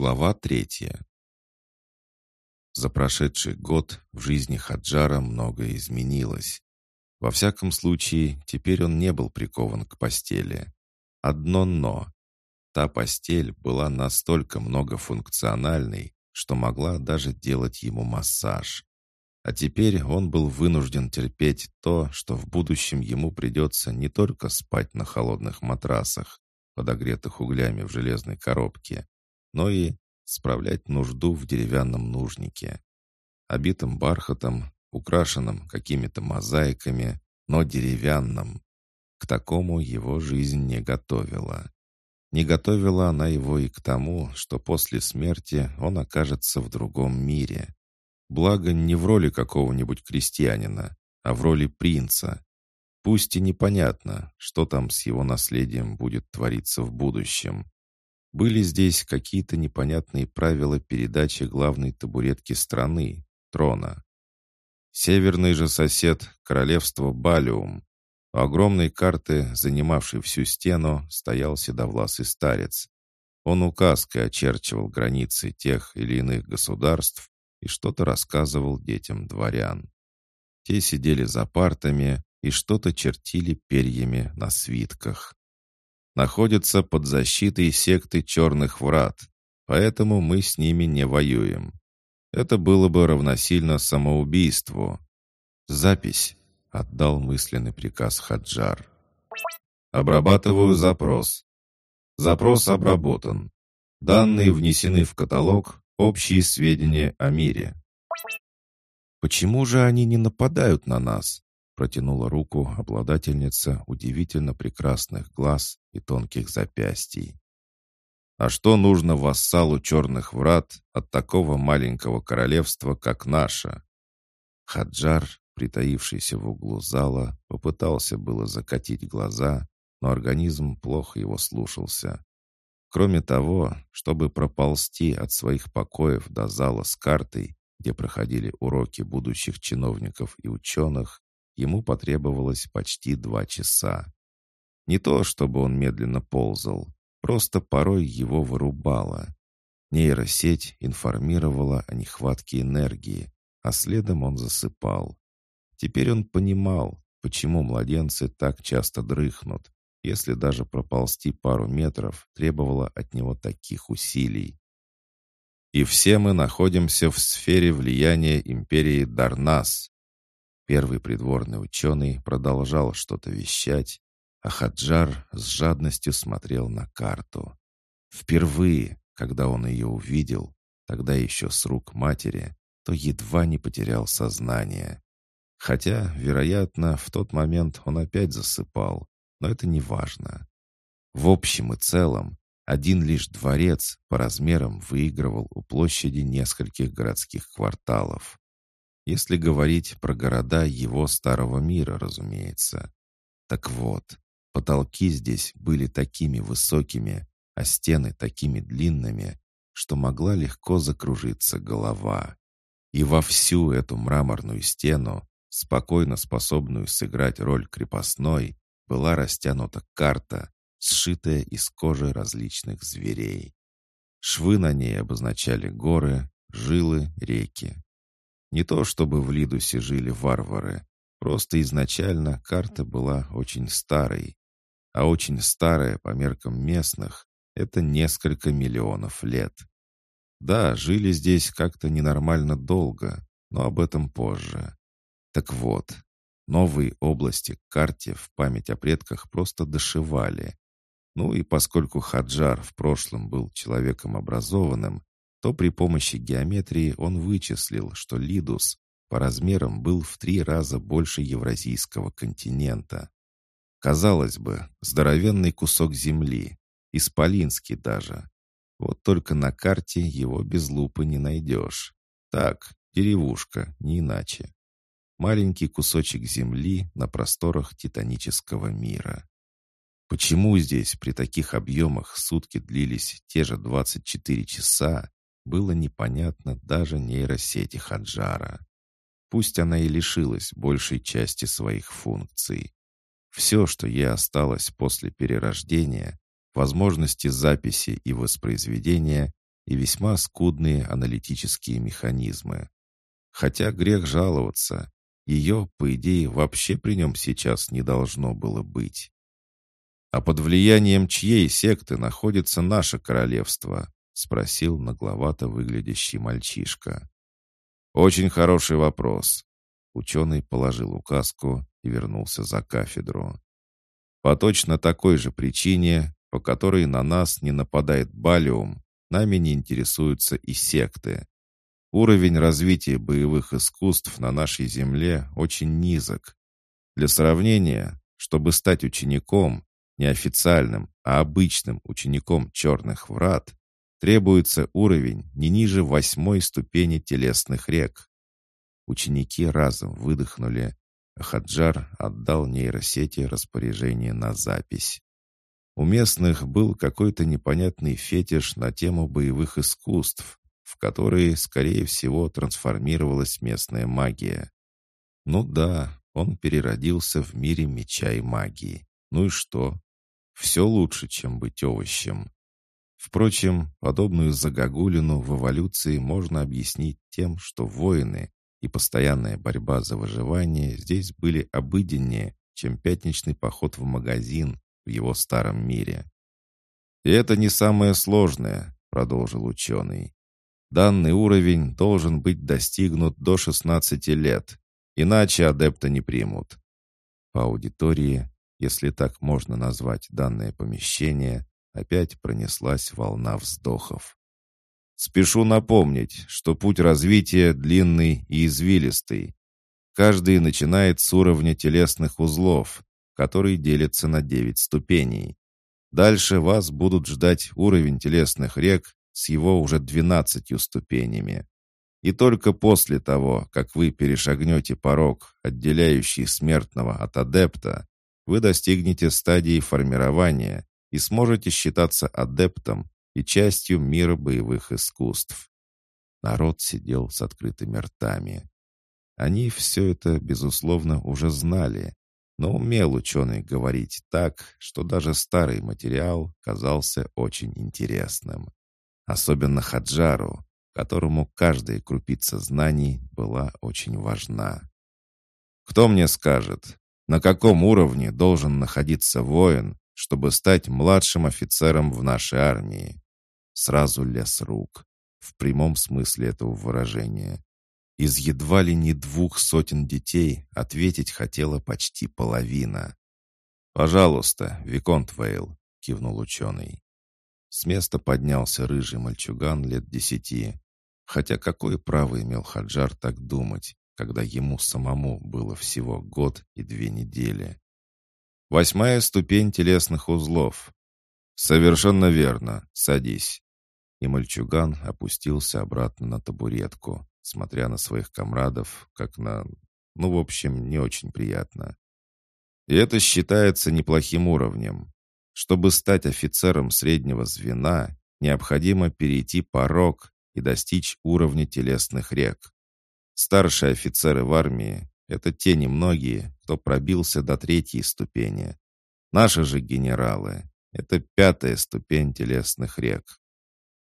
Глава третья. За прошедший год в жизни Хаджара многое изменилось. Во всяком случае, теперь он не был прикован к постели. Одно «но». Та постель была настолько многофункциональной, что могла даже делать ему массаж. А теперь он был вынужден терпеть то, что в будущем ему придется не только спать на холодных матрасах, подогретых углями в железной коробке, но и справлять нужду в деревянном нужнике. Обитым бархатом, украшенным какими-то мозаиками, но деревянным. К такому его жизнь не готовила. Не готовила она его и к тому, что после смерти он окажется в другом мире. Благо, не в роли какого-нибудь крестьянина, а в роли принца. Пусть и непонятно, что там с его наследием будет твориться в будущем. Были здесь какие-то непонятные правила передачи главной табуретки страны, трона. Северный же сосед — королевство Балиум. У огромной карты, занимавшей всю стену, стоял седовласый старец. Он указкой очерчивал границы тех или иных государств и что-то рассказывал детям дворян. Те сидели за партами и что-то чертили перьями на свитках находятся под защитой секты Черных Врат, поэтому мы с ними не воюем. Это было бы равносильно самоубийству. Запись. Отдал мысленный приказ Хаджар. Обрабатываю запрос. Запрос обработан. Данные внесены в каталог «Общие сведения о мире». Почему же они не нападают на нас? Протянула руку обладательница удивительно прекрасных глаз и тонких запястий. А что нужно вассалу черных врат от такого маленького королевства, как наше? Хаджар, притаившийся в углу зала, попытался было закатить глаза, но организм плохо его слушался. Кроме того, чтобы проползти от своих покоев до зала с картой, где проходили уроки будущих чиновников и ученых, ему потребовалось почти два часа. Не то, чтобы он медленно ползал, просто порой его вырубало. Нейросеть информировала о нехватке энергии, а следом он засыпал. Теперь он понимал, почему младенцы так часто дрыхнут, если даже проползти пару метров требовало от него таких усилий. И все мы находимся в сфере влияния империи Дарнас, Первый придворный ученый продолжал что-то вещать, а Хаджар с жадностью смотрел на карту. Впервые, когда он ее увидел, тогда еще с рук матери, то едва не потерял сознание. Хотя, вероятно, в тот момент он опять засыпал, но это не важно. В общем и целом, один лишь дворец по размерам выигрывал у площади нескольких городских кварталов. Если говорить про города его старого мира, разумеется. Так вот, потолки здесь были такими высокими, а стены такими длинными, что могла легко закружиться голова. И во всю эту мраморную стену, спокойно способную сыграть роль крепостной, была растянута карта, сшитая из кожи различных зверей. Швы на ней обозначали горы, жилы, реки. Не то чтобы в Лидусе жили варвары, просто изначально карта была очень старой. А очень старая по меркам местных — это несколько миллионов лет. Да, жили здесь как-то ненормально долго, но об этом позже. Так вот, новые области к карте в память о предках просто дошивали. Ну и поскольку Хаджар в прошлом был человеком образованным, то при помощи геометрии он вычислил, что Лидус по размерам был в три раза больше евразийского континента. Казалось бы, здоровенный кусок земли, исполинский даже. Вот только на карте его без лупы не найдешь. Так, деревушка, не иначе. Маленький кусочек земли на просторах титанического мира. Почему здесь при таких объемах сутки длились те же 24 часа, было непонятно даже нейросети Хаджара. Пусть она и лишилась большей части своих функций. Все, что ей осталось после перерождения, возможности записи и воспроизведения, и весьма скудные аналитические механизмы. Хотя грех жаловаться, ее, по идее, вообще при нем сейчас не должно было быть. «А под влиянием чьей секты находится наше королевство?» — спросил нагловато выглядящий мальчишка. «Очень хороший вопрос». Ученый положил указку и вернулся за кафедру. «По точно такой же причине, по которой на нас не нападает Балиум, нами не интересуются и секты. Уровень развития боевых искусств на нашей Земле очень низок. Для сравнения, чтобы стать учеником, не официальным, а обычным учеником черных врат, требуется уровень не ниже восьмой ступени телесных рек. Ученики разом выдохнули, Хаджар отдал нейросети распоряжение на запись. У местных был какой-то непонятный фетиш на тему боевых искусств, в которые, скорее всего, трансформировалась местная магия. Ну да, он переродился в мире меча и магии. Ну и что? Все лучше, чем быть овощем. Впрочем, подобную загогулину в эволюции можно объяснить тем, что воины и постоянная борьба за выживание здесь были обыденнее, чем пятничный поход в магазин в его старом мире. «И это не самое сложное», — продолжил ученый. Данный уровень должен быть достигнут до 16 лет, иначе адепта не примут. По аудитории, если так можно назвать данное помещение, опять пронеслась волна вздохов. Спешу напомнить, что путь развития длинный и извилистый. Каждый начинает с уровня телесных узлов, который делится на 9 ступеней. Дальше вас будут ждать уровень телесных рек с его уже двенадцатью ступенями. И только после того, как вы перешагнете порог, отделяющий смертного от адепта, вы достигнете стадии формирования и сможете считаться адептом и частью мира боевых искусств. Народ сидел с открытыми ртами. Они все это, безусловно, уже знали, но умел ученый говорить так, что даже старый материал казался очень интересным. Особенно Хаджару, которому каждая крупица знаний была очень важна. Кто мне скажет, на каком уровне должен находиться воин, чтобы стать младшим офицером в нашей армии? Сразу лес рук, в прямом смысле этого выражения. Из едва ли не двух сотен детей ответить хотела почти половина. «Пожалуйста, Виконт Вейл», — кивнул ученый. С места поднялся рыжий мальчуган лет десяти. Хотя какое право имел Хаджар так думать, когда ему самому было всего год и две недели? Восьмая ступень телесных узлов. Совершенно верно. Садись. И мальчуган опустился обратно на табуретку, смотря на своих комрадов, как на... Ну, в общем, не очень приятно. И это считается неплохим уровнем. Чтобы стать офицером среднего звена, необходимо перейти порог и достичь уровня телесных рек. Старшие офицеры в армии — это те немногие, кто пробился до третьей ступени. Наши же генералы — это пятая ступень телесных рек.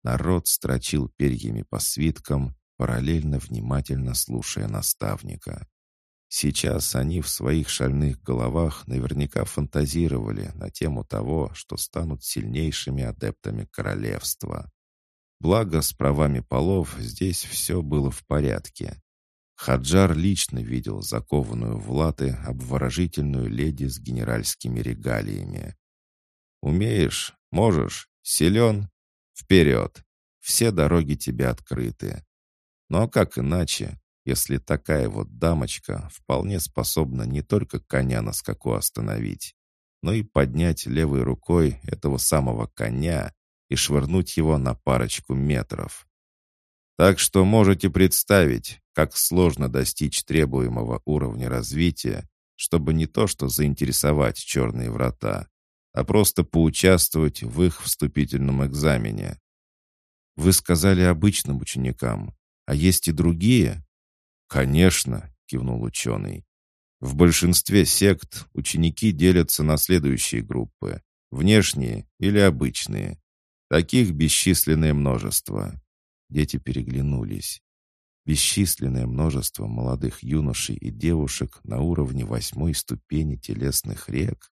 Народ строчил перьями по свиткам, параллельно внимательно слушая наставника. Сейчас они в своих шальных головах наверняка фантазировали на тему того, что станут сильнейшими адептами королевства. Благо, с правами полов здесь все было в порядке. Хаджар лично видел закованную в латы обворожительную леди с генеральскими регалиями. «Умеешь? Можешь? Силен? Вперед! Все дороги тебе открыты. Но как иначе, если такая вот дамочка вполне способна не только коня на скаку остановить, но и поднять левой рукой этого самого коня и швырнуть его на парочку метров. Так что можете представить, как сложно достичь требуемого уровня развития, чтобы не то что заинтересовать черные врата, а просто поучаствовать в их вступительном экзамене. Вы сказали обычным ученикам, а есть и другие? «Конечно», — кивнул ученый. «В большинстве сект ученики делятся на следующие группы — внешние или обычные. Таких бесчисленное множество». Дети переглянулись. Бесчисленное множество молодых юношей и девушек на уровне восьмой ступени телесных рек.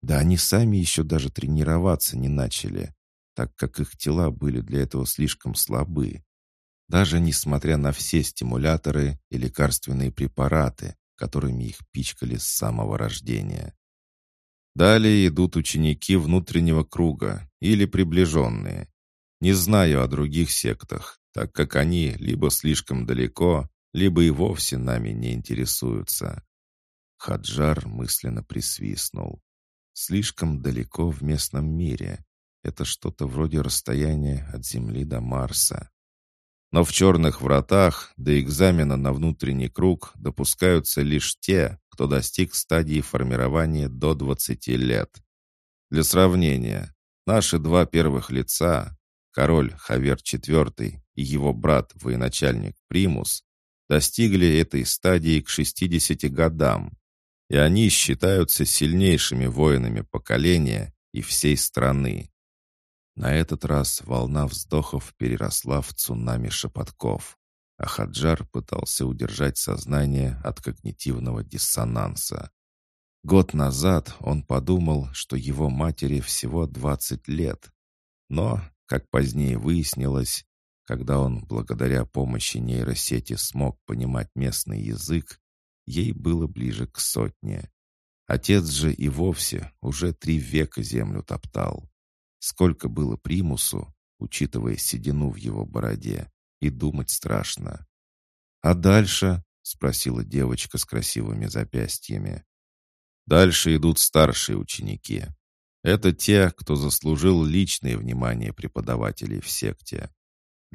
Да они сами еще даже тренироваться не начали, так как их тела были для этого слишком слабы. Даже несмотря на все стимуляторы и лекарственные препараты, которыми их пичкали с самого рождения. Далее идут ученики внутреннего круга или приближенные. Не знаю о других сектах, так как они либо слишком далеко, либо и вовсе нами не интересуются. Хаджар мысленно присвистнул. Слишком далеко в местном мире. Это что-то вроде расстояния от Земли до Марса. Но в черных вратах до экзамена на внутренний круг допускаются лишь те, кто достиг стадии формирования до 20 лет. Для сравнения, наши два первых лица, король Хавер IV и его брат, военачальник Примус, достигли этой стадии к 60 годам, и они считаются сильнейшими воинами поколения и всей страны. На этот раз волна вздохов переросла в цунами шепотков, а Хаджар пытался удержать сознание от когнитивного диссонанса. Год назад он подумал, что его матери всего 20 лет. Но, как позднее выяснилось, когда он благодаря помощи нейросети смог понимать местный язык, ей было ближе к сотне. Отец же и вовсе уже три века землю топтал. Сколько было примусу, учитывая седину в его бороде, и думать страшно. «А дальше?» — спросила девочка с красивыми запястьями. «Дальше идут старшие ученики. Это те, кто заслужил личное внимание преподавателей в секте.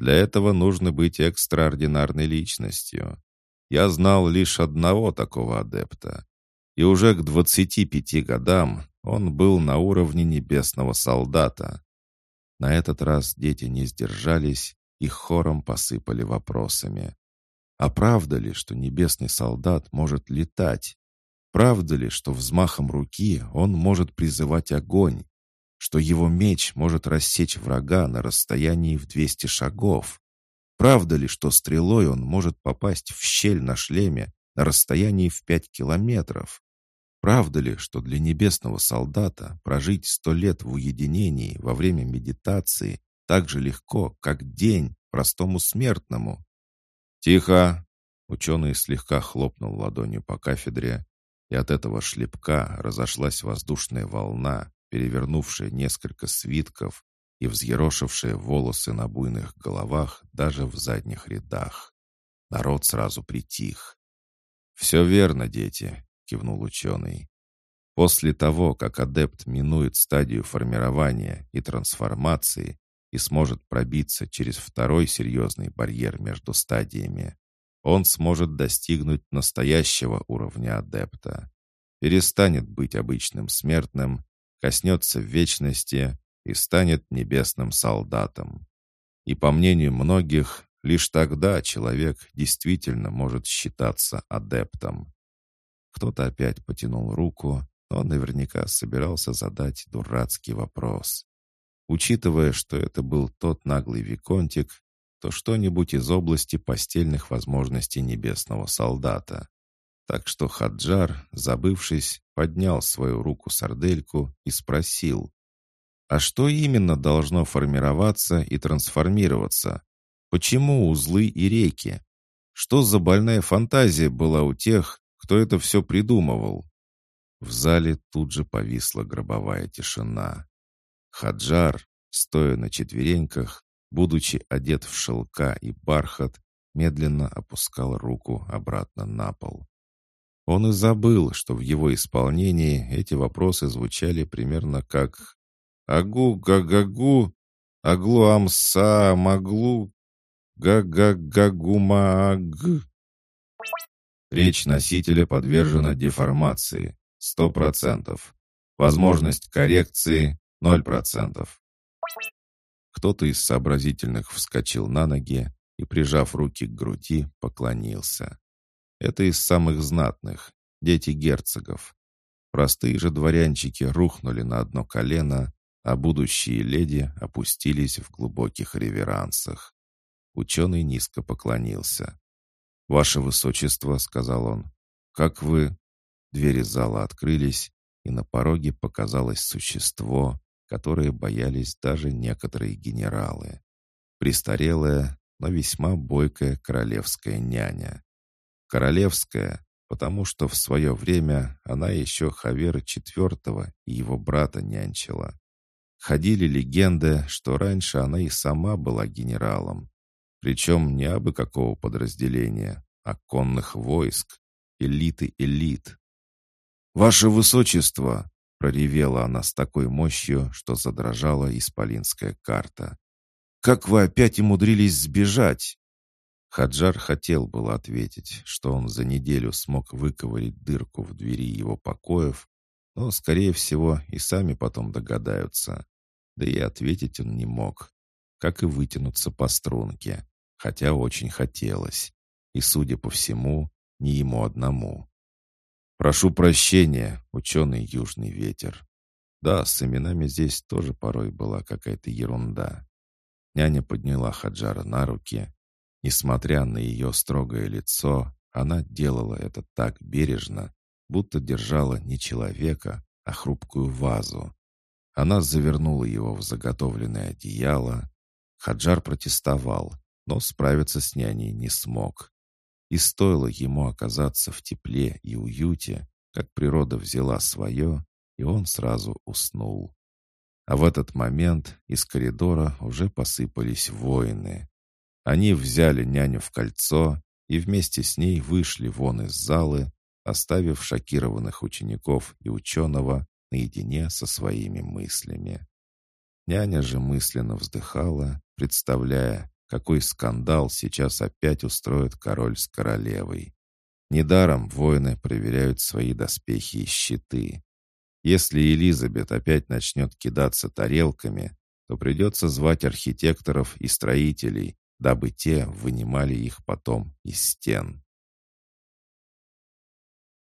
Для этого нужно быть экстраординарной личностью. Я знал лишь одного такого адепта. И уже к 25 годам он был на уровне небесного солдата. На этот раз дети не сдержались и хором посыпали вопросами. А правда ли, что небесный солдат может летать? Правда ли, что взмахом руки он может призывать огонь? Что его меч может рассечь врага на расстоянии в 200 шагов? Правда ли, что стрелой он может попасть в щель на шлеме на расстоянии в 5 километров? Правда ли, что для небесного солдата прожить сто лет в уединении во время медитации так же легко, как день простому смертному? «Тихо!» Ученый слегка хлопнул ладонью по кафедре, и от этого шлепка разошлась воздушная волна, перевернувшая несколько свитков и взъерошившая волосы на буйных головах даже в задних рядах. Народ сразу притих. «Все верно, дети кивнул ученый. После того, как адепт минует стадию формирования и трансформации и сможет пробиться через второй серьезный барьер между стадиями, он сможет достигнуть настоящего уровня адепта. Перестанет быть обычным смертным, коснется вечности и станет небесным солдатом. И по мнению многих, лишь тогда человек действительно может считаться адептом. Кто-то опять потянул руку, но наверняка собирался задать дурацкий вопрос. Учитывая, что это был тот наглый виконтик, то что-нибудь из области постельных возможностей небесного солдата. Так что Хаджар, забывшись, поднял свою руку-сардельку и спросил, «А что именно должно формироваться и трансформироваться? Почему узлы и реки? Что за больная фантазия была у тех, кто это все придумывал?» В зале тут же повисла гробовая тишина. Хаджар, стоя на четвереньках, будучи одет в шелка и бархат, медленно опускал руку обратно на пол. Он и забыл, что в его исполнении эти вопросы звучали примерно как «Агу-га-гагу», «Аглу-амса-маглу», «Га-га-гагумаг». Речь носителя подвержена деформации. 100%. Возможность коррекции 0%. Кто-то из сообразительных вскочил на ноги и, прижав руки к груди, поклонился. Это из самых знатных, дети герцогов. Простые же дворянчики рухнули на одно колено, а будущие леди опустились в глубоких реверансах. Ученый низко поклонился. «Ваше Высочество», — сказал он, — «как вы...» Двери зала открылись, и на пороге показалось существо, которое боялись даже некоторые генералы. Престарелая, но весьма бойкая королевская няня. Королевская, потому что в свое время она еще Хавера IV и его брата нянчила. Ходили легенды, что раньше она и сама была генералом. Причем не абы какого подразделения, а конных войск, элиты элит. «Ваше Высочество!» — проревела она с такой мощью, что задрожала исполинская карта. «Как вы опять умудрились сбежать?» Хаджар хотел было ответить, что он за неделю смог выковырить дырку в двери его покоев, но, скорее всего, и сами потом догадаются. Да и ответить он не мог, как и вытянуться по струнке, хотя очень хотелось. И, судя по всему, не ему одному. «Прошу прощения, ученый Южный Ветер. Да, с именами здесь тоже порой была какая-то ерунда». Няня подняла Хаджара на руки, Несмотря на ее строгое лицо, она делала это так бережно, будто держала не человека, а хрупкую вазу. Она завернула его в заготовленное одеяло. Хаджар протестовал, но справиться с няней не смог. И стоило ему оказаться в тепле и уюте, как природа взяла свое, и он сразу уснул. А в этот момент из коридора уже посыпались воины. Они взяли няню в кольцо и вместе с ней вышли вон из залы, оставив шокированных учеников и ученого наедине со своими мыслями. Няня же мысленно вздыхала, представляя, какой скандал сейчас опять устроит король с королевой. Недаром воины проверяют свои доспехи и щиты. Если Элизабет опять начнет кидаться тарелками, то придется звать архитекторов и строителей, дабы те вынимали их потом из стен.